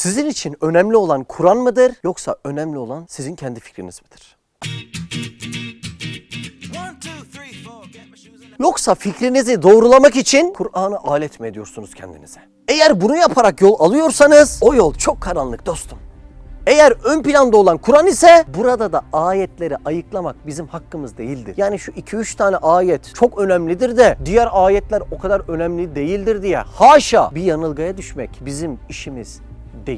Sizin için önemli olan Kur'an mıdır yoksa önemli olan sizin kendi fikriniz midir? Yoksa fikrinizi doğrulamak için Kur'an'ı alet mi ediyorsunuz kendinize? Eğer bunu yaparak yol alıyorsanız o yol çok karanlık dostum. Eğer ön planda olan Kur'an ise burada da ayetleri ayıklamak bizim hakkımız değildir. Yani şu 2-3 tane ayet çok önemlidir de diğer ayetler o kadar önemli değildir diye haşa bir yanılgıya düşmek bizim işimiz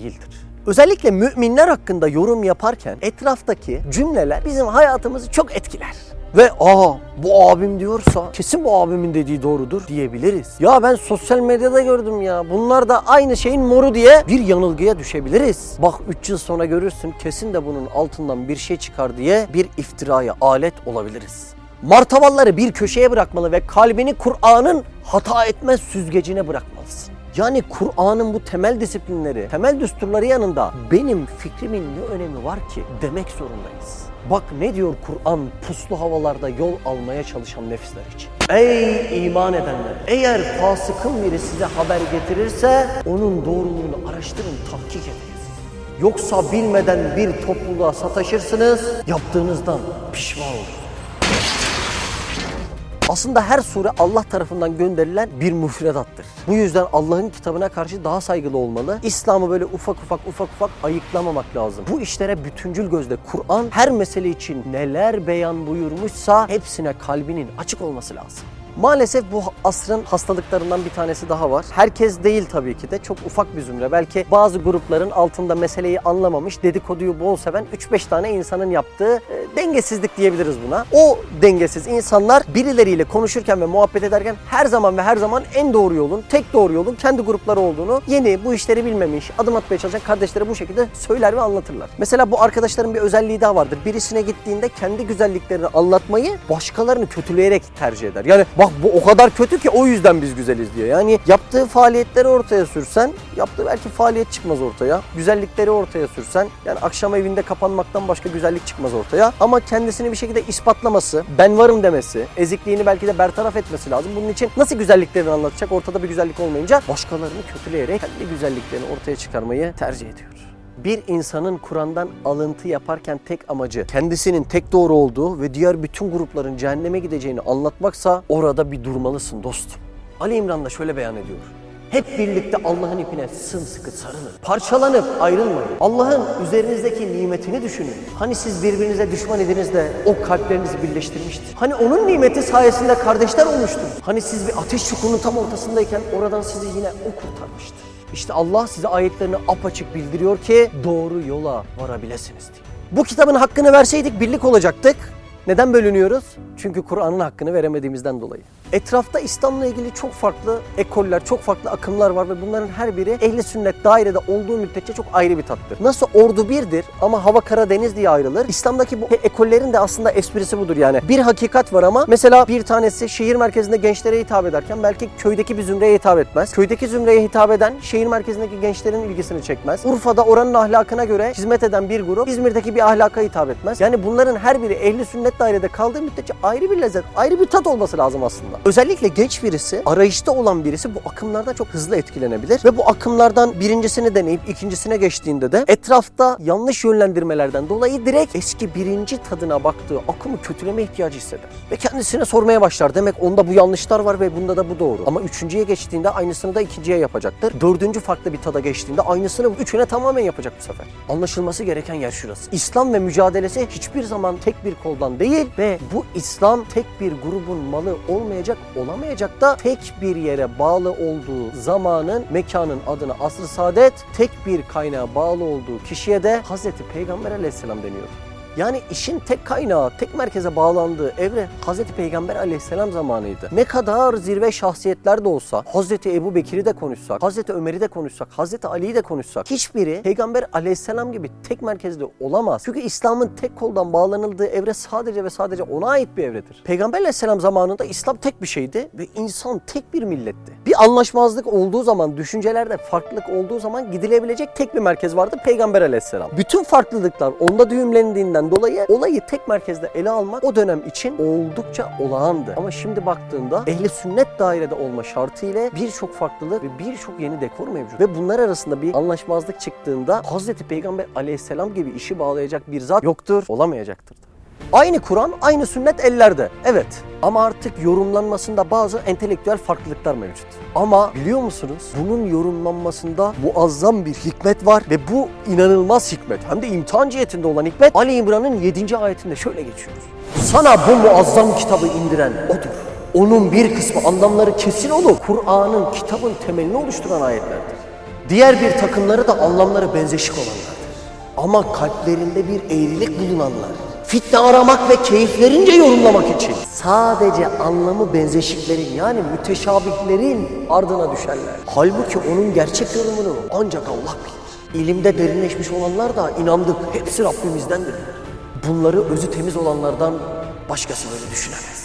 değildir. Özellikle müminler hakkında yorum yaparken etraftaki cümleler bizim hayatımızı çok etkiler. Ve aa bu abim diyorsa kesin bu abimin dediği doğrudur diyebiliriz. Ya ben sosyal medyada gördüm ya bunlar da aynı şeyin moru diye bir yanılgıya düşebiliriz. Bak 3 yıl sonra görürsün kesin de bunun altından bir şey çıkar diye bir iftiraya alet olabiliriz. Martavalları bir köşeye bırakmalı ve kalbini Kur'an'ın hata etmez süzgecine bırakmalısın. Yani Kur'an'ın bu temel disiplinleri, temel düsturları yanında benim fikrimin ne önemi var ki demek zorundayız. Bak ne diyor Kur'an puslu havalarda yol almaya çalışan nefisler için. Ey iman edenler! Eğer fasıkın biri size haber getirirse onun doğruluğunu araştırın, tahkik ediniz. Yoksa bilmeden bir topluluğa sataşırsınız, yaptığınızdan pişman olursunuz. Aslında her sure Allah tarafından gönderilen bir müfredattır. Bu yüzden Allah'ın kitabına karşı daha saygılı olmalı. İslam'ı böyle ufak ufak ufak ufak ayıklamamak lazım. Bu işlere bütüncül gözle Kur'an her mesele için neler beyan buyurmuşsa hepsine kalbinin açık olması lazım. Maalesef bu asrın hastalıklarından bir tanesi daha var. Herkes değil tabii ki de çok ufak bir zümre. Belki bazı grupların altında meseleyi anlamamış, dedikoduyu bol seven 3-5 tane insanın yaptığı e, dengesizlik diyebiliriz buna. O dengesiz insanlar birileriyle konuşurken ve muhabbet ederken her zaman ve her zaman en doğru yolun, tek doğru yolun kendi grupları olduğunu yeni bu işleri bilmemiş, adım atmaya çalışan kardeşlere bu şekilde söyler ve anlatırlar. Mesela bu arkadaşların bir özelliği daha vardır. Birisine gittiğinde kendi güzelliklerini anlatmayı başkalarını kötüleyerek tercih eder. Yani bak bu o kadar kötü ki o yüzden biz güzeliz diyor. Yani yaptığı faaliyetleri ortaya sürsen, yaptığı belki faaliyet çıkmaz ortaya. Güzellikleri ortaya sürsen, yani akşam evinde kapanmaktan başka güzellik çıkmaz ortaya. Ama kendisini bir şekilde ispatlaması, ben varım demesi, ezikliğini belki de bertaraf etmesi lazım. Bunun için nasıl güzelliklerini anlatacak? Ortada bir güzellik olmayınca başkalarını kötüleyerek kendi güzelliklerini ortaya çıkarmayı tercih ediyor. Bir insanın Kur'an'dan alıntı yaparken tek amacı kendisinin tek doğru olduğu ve diğer bütün grupların cehenneme gideceğini anlatmaksa orada bir durmalısın dostum. Ali İmran da şöyle beyan ediyor. Hep birlikte Allah'ın ipine sımsıkı sarılın. Parçalanıp ayrılmayın. Allah'ın üzerinizdeki nimetini düşünün. Hani siz birbirinize düşman idiniz de o kalplerinizi birleştirmişti. Hani onun nimeti sayesinde kardeşler olmuştunuz. Hani siz bir ateş çukurunun tam ortasındayken oradan sizi yine o kurtarmıştı. İşte Allah size ayetlerini apaçık bildiriyor ki doğru yola varabilirsiniz diye. Bu kitabın hakkını verseydik birlik olacaktık. Neden bölünüyoruz? Çünkü Kur'an'ın hakkını veremediğimizden dolayı. Etrafta İslam'la ilgili çok farklı ekoller, çok farklı akımlar var ve bunların her biri ehli sünnet dairede olduğu müddetçe çok ayrı bir tattır. Nasıl ordu birdir ama hava Karadeniz diye ayrılır. İslam'daki bu ekollerin de aslında esprisi budur yani. Bir hakikat var ama mesela bir tanesi şehir merkezinde gençlere hitap ederken belki köydeki bir zümreye hitap etmez. Köydeki zümreye hitap eden şehir merkezindeki gençlerin ilgisini çekmez. Urfa'da oranın ahlakına göre hizmet eden bir grup İzmir'deki bir ahlaka hitap etmez. Yani bunların her biri ehli sünnet dairede kaldığı müddetçe ayrı bir lezzet, ayrı bir tat olması lazım aslında. Özellikle genç birisi, arayışta olan birisi bu akımlardan çok hızlı etkilenebilir ve bu akımlardan birincisini deneyip ikincisine geçtiğinde de etrafta yanlış yönlendirmelerden dolayı direkt eski birinci tadına baktığı akımı kötüleme ihtiyacı hisseder. Ve kendisine sormaya başlar. Demek onda bu yanlışlar var ve bunda da bu doğru. Ama üçüncüye geçtiğinde aynısını da ikinciye yapacaktır. Dördüncü farklı bir tada geçtiğinde aynısını üçüne tamamen yapacak bu sefer. Anlaşılması gereken yer şurası. İslam ve mücadelesi hiçbir zaman tek bir koldan değil ve bu İslam tek bir grubun malı olmayacak, olamayacak da tek bir yere bağlı olduğu zamanın, mekanın adına asr-ı saadet, tek bir kaynağa bağlı olduğu kişiye de Hazreti Peygamber aleyhisselam deniyor. Yani işin tek kaynağı, tek merkeze bağlandığı evre Hazreti Peygamber aleyhisselam zamanıydı. Ne kadar zirve şahsiyetler de olsa, Hazreti Ebu Bekir'i de konuşsak, Hazreti Ömer'i de konuşsak, Hazreti Ali'yi de konuşsak, hiçbiri Peygamber aleyhisselam gibi tek merkezde olamaz. Çünkü İslam'ın tek koldan bağlanıldığı evre sadece ve sadece ona ait bir evredir. Peygamber aleyhisselam zamanında İslam tek bir şeydi ve insan tek bir milletti. Bir anlaşmazlık olduğu zaman, düşüncelerde farklılık olduğu zaman gidilebilecek tek bir merkez vardı Peygamber aleyhisselam. Bütün farklılıklar onda düğümlendiğinden bilmediğinden dolayı olayı tek merkezde ele almak o dönem için oldukça olağandı. Ama şimdi baktığında ehli sünnet dairede olma şartıyla birçok farklılık ve birçok yeni dekor mevcut. Ve bunlar arasında bir anlaşmazlık çıktığında Hazreti Peygamber aleyhisselam gibi işi bağlayacak bir zat yoktur, olamayacaktır. Aynı Kur'an, aynı sünnet ellerde. Evet. Ama artık yorumlanmasında bazı entelektüel farklılıklar mevcut. Ama biliyor musunuz? Bunun yorumlanmasında muazzam bir hikmet var ve bu inanılmaz hikmet. Hem de imtihan cihetinde olan hikmet Ali İmran'ın 7. ayetinde şöyle geçiyoruz. Sana bu muazzam kitabı indiren odur. Onun bir kısmı anlamları kesin olup Kur'an'ın kitabın temelini oluşturan ayetlerdir. Diğer bir takımları da anlamları benzeşik olanlardır. Ama kalplerinde bir eğrilik bulunanlar, fitne aramak ve keyiflerince yorumlamak için sadece anlamı benzeşiklerin yani müteşabihlerin ardına düşerler. Halbuki onun gerçek yorumunu ancak Allah bilir. İlimde derinleşmiş olanlar da inandık hepsi Rabbimizdendir. Bunları özü temiz olanlardan başkası böyle düşünemez.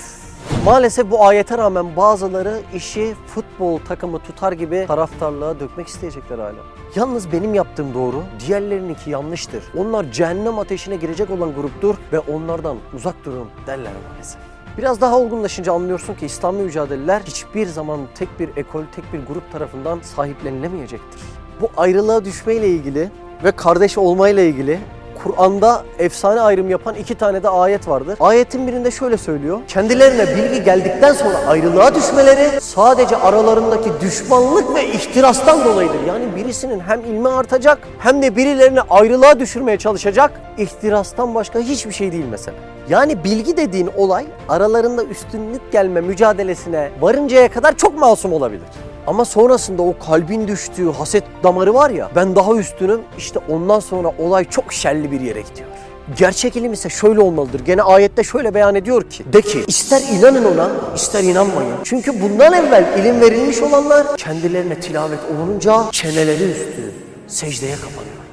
Maalesef bu ayete rağmen bazıları işi futbol takımı tutar gibi taraftarlığa dökmek isteyecekler hala. Yalnız benim yaptığım doğru, diğerlerininki yanlıştır. Onlar cehennem ateşine girecek olan gruptur ve onlardan uzak durun derler maalesef. Biraz daha olgunlaşınca anlıyorsun ki İslami mücadeleler hiçbir zaman tek bir ekol, tek bir grup tarafından sahiplenilemeyecektir. Bu ayrılığa düşmeyle ilgili ve kardeş olmayla ilgili Kur'an'da efsane ayrım yapan iki tane de ayet vardır. Ayetin birinde şöyle söylüyor. Kendilerine bilgi geldikten sonra ayrılığa düşmeleri sadece aralarındaki düşmanlık ve ihtirastan dolayıdır. Yani birisinin hem ilmi artacak hem de birilerini ayrılığa düşürmeye çalışacak. İhtirastan başka hiçbir şey değil mesela. Yani bilgi dediğin olay aralarında üstünlük gelme mücadelesine varıncaya kadar çok masum olabilir. Ama sonrasında o kalbin düştüğü haset damarı var ya ben daha üstünüm işte ondan sonra olay çok şerli bir yere gidiyor. Gerçek ilim ise şöyle olmalıdır. Gene ayette şöyle beyan ediyor ki. De ki ister inanın ona ister inanmayın. Çünkü bundan evvel ilim verilmiş olanlar kendilerine tilavet olunca çeneleri üstü secdeye kapanıyorlar.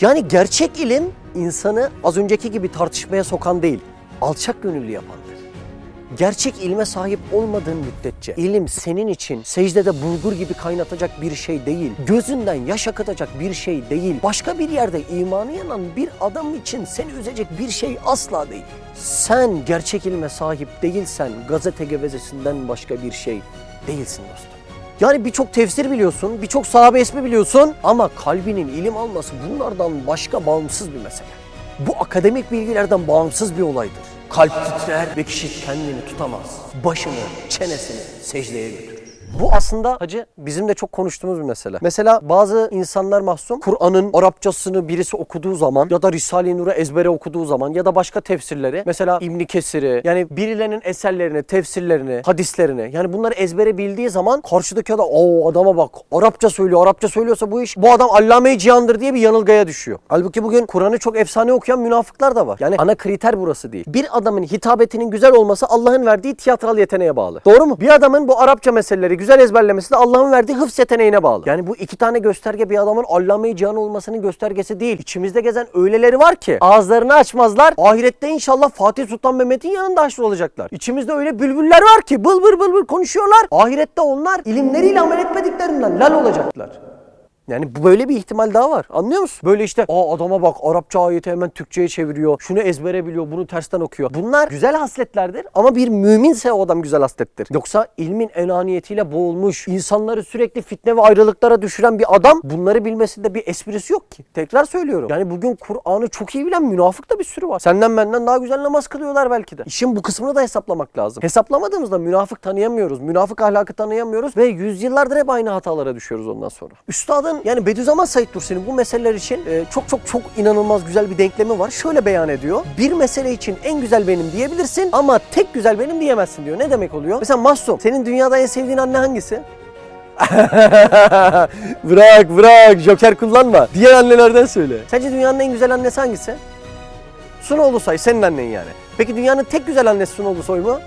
Yani gerçek ilim insanı az önceki gibi tartışmaya sokan değil, alçak gönüllü yapandır. Gerçek ilme sahip olmadığın müddetçe ilim senin için secdede bulgur gibi kaynatacak bir şey değil. Gözünden yaş akıtacak bir şey değil. Başka bir yerde imanı yanan bir adam için seni üzecek bir şey asla değil. Sen gerçek ilme sahip değilsen gazete gevezesinden başka bir şey değilsin dostum. Yani birçok tefsir biliyorsun, birçok sahabe ismi biliyorsun ama kalbinin ilim alması bunlardan başka bağımsız bir mesele. Bu akademik bilgilerden bağımsız bir olaydır. Kalp titrer ve kişi kendini tutamaz. Başını, çenesini secdeye götürür. Bu aslında hacı bizim de çok konuştuğumuz bir mesele. Mesela bazı insanlar mahzun Kur'an'ın Arapçasını birisi okuduğu zaman ya da Risale-i Nur'u ezbere okuduğu zaman ya da başka tefsirleri mesela İbn Kesir'i yani birilerinin eserlerini, tefsirlerini, hadislerini yani bunları ezbere bildiği zaman karşıdaki adam o adama bak Arapça söylüyor. Arapça söylüyorsa bu iş bu adam allame-i cihandır diye bir yanılgaya düşüyor. Halbuki bugün Kur'an'ı çok efsane okuyan münafıklar da var. Yani ana kriter burası değil. Bir adamın hitabetinin güzel olması Allah'ın verdiği tiyatral yeteneğe bağlı. Doğru mu? Bir adamın bu Arapça meseleleri güzel ezberlemesi de Allah'ın verdiği hıfz yeteneğine bağlı. Yani bu iki tane gösterge bir adamın allame-i cihan olmasının göstergesi değil. İçimizde gezen öyleleri var ki ağızlarını açmazlar. Ahirette inşallah Fatih Sultan Mehmet'in yanında haşr olacaklar. İçimizde öyle bülbüller var ki bıl bıl bıl bıl konuşuyorlar. Ahirette onlar ilimleriyle amel etmediklerinden lal olacaklar. Yani böyle bir ihtimal daha var. Anlıyor musun? Böyle işte aa adama bak Arapça ayeti hemen Türkçe'ye çeviriyor. Şunu ezbere biliyor, bunu tersten okuyor. Bunlar güzel hasletlerdir ama bir müminse o adam güzel haslettir. Yoksa ilmin enaniyetiyle boğulmuş, insanları sürekli fitne ve ayrılıklara düşüren bir adam bunları bilmesinde bir esprisi yok ki. Tekrar söylüyorum. Yani bugün Kur'an'ı çok iyi bilen münafık da bir sürü var. Senden benden daha güzel namaz kılıyorlar belki de. İşin bu kısmını da hesaplamak lazım. Hesaplamadığımızda münafık tanıyamıyoruz. Münafık ahlakı tanıyamıyoruz ve yüzyıllardır hep aynı hatalara düşüyoruz ondan sonra. Üstadın yani Bediüzzaman Said Nursi'nin bu meseleler için e, çok çok çok inanılmaz güzel bir denklemi var. Şöyle beyan ediyor. Bir mesele için en güzel benim diyebilirsin ama tek güzel benim diyemezsin diyor. Ne demek oluyor? Mesela Mahsum senin dünyada en sevdiğin anne hangisi? bırak bırak joker kullanma. Diğer annelerden söyle. Sence dünyanın en güzel annesi hangisi? Sunoğlu Say senin annen yani. Peki dünyanın tek güzel annesi Sunoğlu Soy mu?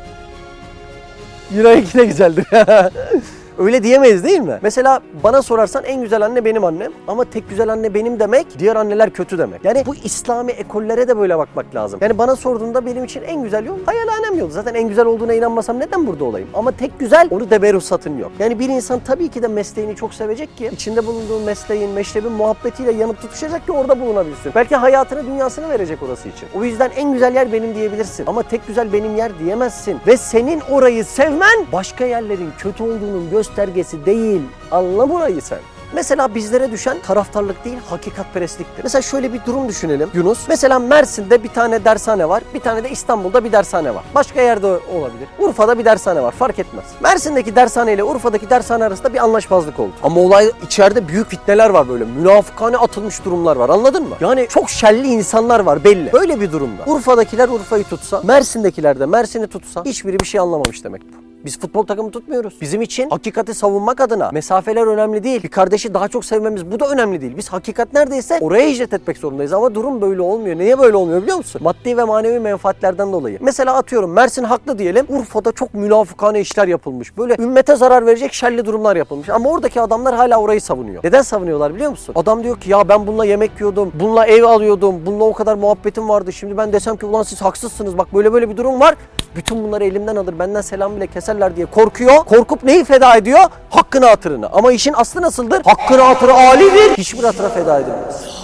Yine iki de güzeldir. Öyle diyemeyiz değil mi? Mesela bana sorarsan en güzel anne benim annem ama tek güzel anne benim demek diğer anneler kötü demek. Yani bu İslami ekollere de böyle bakmak lazım. Yani bana sorduğunda benim için en güzel yol hayalhanem yolu. Zaten en güzel olduğuna inanmasam neden burada olayım? Ama tek güzel onu teberrüsatın yok. Yani bir insan tabii ki de mesleğini çok sevecek ki içinde bulunduğu mesleğin, meşrebin muhabbetiyle yanıp tutuşacak ki orada bulunabilsin. Belki hayatını, dünyasını verecek orası için. O yüzden en güzel yer benim diyebilirsin. Ama tek güzel benim yer diyemezsin. Ve senin orayı sevmen başka yerlerin kötü olduğunun göstergesi değil. Anla burayı sen. Mesela bizlere düşen taraftarlık değil hakikatperestliktir. Mesela şöyle bir durum düşünelim Yunus. Mesela Mersin'de bir tane dershane var. Bir tane de İstanbul'da bir dershane var. Başka yerde olabilir. Urfa'da bir dershane var. Fark etmez. Mersin'deki dershane ile Urfa'daki dershane arasında bir anlaşmazlık oldu. Ama olay içeride büyük fitneler var böyle. Münafıkane atılmış durumlar var. Anladın mı? Yani çok şelli insanlar var belli. Böyle bir durumda. Urfa'dakiler Urfa'yı tutsa, Mersin'dekiler de Mersin'i tutsa hiçbiri bir şey anlamamış demek bu. Biz futbol takımı tutmuyoruz. Bizim için hakikati savunmak adına mesafeler önemli değil. Bir kardeşi daha çok sevmemiz bu da önemli değil. Biz hakikat neredeyse oraya hicret etmek zorundayız ama durum böyle olmuyor. Niye böyle olmuyor biliyor musun? Maddi ve manevi menfaatlerden dolayı. Mesela atıyorum Mersin haklı diyelim. Urfa'da çok münafıkane işler yapılmış. Böyle ümmete zarar verecek şerli durumlar yapılmış. Ama oradaki adamlar hala orayı savunuyor. Neden savunuyorlar biliyor musun? Adam diyor ki ya ben bununla yemek yiyordum. Bununla ev alıyordum. Bununla o kadar muhabbetim vardı. Şimdi ben desem ki ulan siz haksızsınız. Bak böyle böyle bir durum var. Bütün bunları elimden alır. Benden selam bile keserler diye korkuyor. Korkup neyi feda ediyor? Hakkını hatırını. Ama işin aslı nasıldır? Hakkını hatırı alidir. Hiçbir hatıra feda edilmez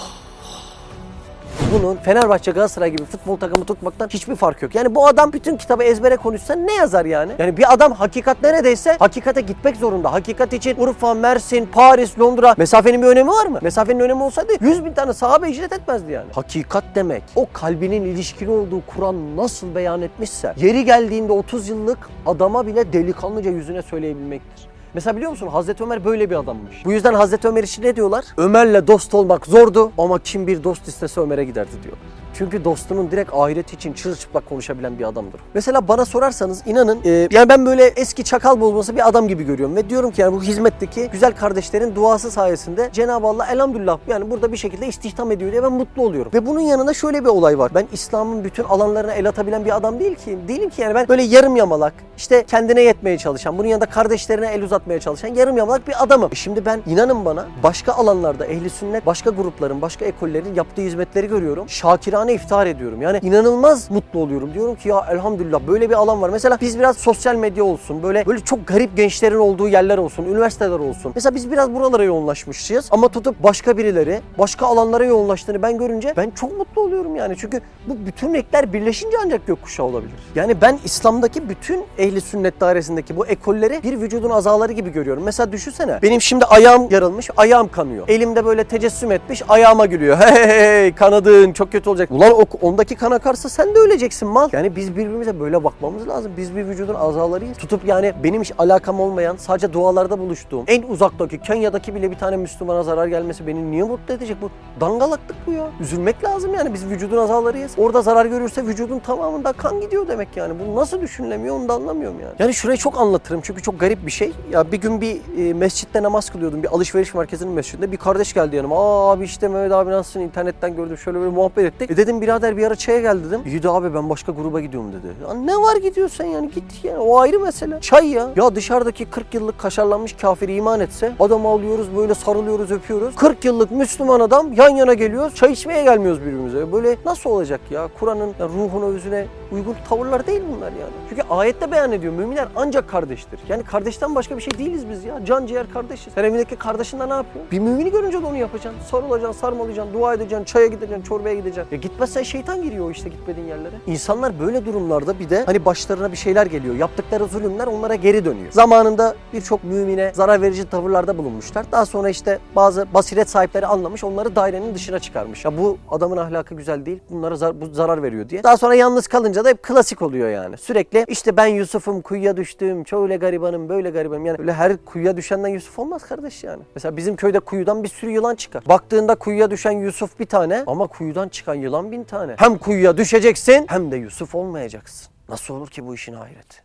bunun Fenerbahçe Galatasaray gibi futbol takımı tutmaktan hiçbir fark yok. Yani bu adam bütün kitabı ezbere konuşsa ne yazar yani? Yani bir adam hakikat neredeyse hakikate gitmek zorunda. Hakikat için Urfa, Mersin, Paris, Londra mesafenin bir önemi var mı? Mesafenin önemi olsaydı 100 bin tane sahabe icret etmezdi yani. Hakikat demek o kalbinin ilişkili olduğu Kur'an nasıl beyan etmişse yeri geldiğinde 30 yıllık adama bile delikanlıca yüzüne söyleyebilmektir. Mesela biliyor musun Hazreti Ömer böyle bir adammış. Bu yüzden Hazreti Ömer için ne diyorlar? Ömer'le dost olmak zordu ama kim bir dost istese Ömer'e giderdi diyor. Çünkü dostunun direkt ahireti için çırılçıplak konuşabilen bir adamdır. Mesela bana sorarsanız inanın e, yani ben böyle eski çakal bozması bir adam gibi görüyorum ve diyorum ki yani bu hizmetteki güzel kardeşlerin duası sayesinde Cenab-ı Allah elhamdülillah yani burada bir şekilde istihdam ediyor diye ben mutlu oluyorum. Ve bunun yanında şöyle bir olay var. Ben İslam'ın bütün alanlarına el atabilen bir adam değil ki. Değilim ki yani ben böyle yarım yamalak işte kendine yetmeye çalışan bunun yanında kardeşlerine el uzatmaya çalışan yarım yamalak bir adamım. E şimdi ben inanın bana başka alanlarda ehli sünnet başka grupların başka ekollerin yaptığı hizmetleri görüyorum. Şakirane iftihar ediyorum. Yani inanılmaz mutlu oluyorum. Diyorum ki ya elhamdülillah böyle bir alan var. Mesela biz biraz sosyal medya olsun. Böyle böyle çok garip gençlerin olduğu yerler olsun. Üniversiteler olsun. Mesela biz biraz buralara yoğunlaşmışız. Ama tutup başka birileri başka alanlara yoğunlaştığını ben görünce ben çok mutlu oluyorum yani. Çünkü bu bütün renkler birleşince ancak gökkuşağı olabilir. Yani ben İslam'daki bütün ehli sünnet dairesindeki bu ekolleri bir vücudun azaları gibi görüyorum. Mesela düşünsene. Benim şimdi ayağım yarılmış. Ayağım kanıyor. Elimde böyle tecessüm etmiş. Ayağıma gülüyor. Hey hey hey kanadın çok kötü olacak. Ulan o, ondaki kan akarsa sen de öleceksin mal. Yani biz birbirimize böyle bakmamız lazım. Biz bir vücudun azalarıyız. Tutup yani benim hiç alakam olmayan sadece dualarda buluştuğum en uzaktaki Kenya'daki bile bir tane Müslümana zarar gelmesi beni niye mutlu edecek bu? Dangalaklık bu ya. Üzülmek lazım yani biz vücudun azalarıyız. Orada zarar görürse vücudun tamamında kan gidiyor demek yani. Bu nasıl düşünülemiyor onu da anlamıyorum yani. Yani şurayı çok anlatırım çünkü çok garip bir şey. Ya bir gün bir e, mescitte namaz kılıyordum. Bir alışveriş merkezinin mescidinde. Bir kardeş geldi yanıma. Aa abi işte Mehmet abi nasılsın? internetten gördüm. Şöyle böyle muhabbet ettik. E dedim birader bir ara çaya gel dedim. İyi de abi ben başka gruba gidiyorum dedi. Ya ne var gidiyorsan yani git yani o ayrı mesele. Çay ya. Ya dışarıdaki 40 yıllık kaşarlanmış kafir iman etse adamı alıyoruz böyle sarılıyoruz öpüyoruz. 40 yıllık Müslüman adam yan yana geliyoruz. Çay içmeye gelmiyoruz birbirimize. Böyle nasıl olacak ya? Kur'an'ın ruhuna özüne uygun tavırlar değil bunlar yani. Çünkü ayette beyan ediyor. Müminler ancak kardeştir. Yani kardeşten başka bir şey değiliz biz ya. Can ciğer kardeşiz. Sen evindeki kardeşinle ne yapıyorsun? Bir mümini görünce de onu yapacaksın. Sarılacaksın, sarmalayacaksın, dua edeceksin, çaya gideceksin, çorbaya gideceksin. Ya gitmezsen şeytan giriyor işte gitmediğin yerlere. İnsanlar böyle durumlarda bir de hani başlarına bir şeyler geliyor. Yaptıkları zulümler onlara geri dönüyor. Zamanında birçok mümine zarar verici tavırlarda bulunmuşlar. Daha sonra işte bazı basiret sahipleri anlamış onları dairenin dışına çıkarmış. Ya bu adamın ahlakı güzel değil. Bunlara zar- bu zarar veriyor diye. Daha sonra yalnız kalınca da hep klasik oluyor yani. Sürekli işte ben Yusuf'um kuyuya düştüm. Şöyle garibanım böyle garibanım. Yani öyle her kuyuya düşenden Yusuf olmaz kardeş yani. Mesela bizim köyde kuyudan bir sürü yılan çıkar. Baktığında kuyuya düşen Yusuf bir tane ama kuyudan çıkan yılan bin tane. Hem kuyuya düşeceksin hem de Yusuf olmayacaksın. Nasıl olur ki bu işin ahireti?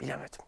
Bilemedim.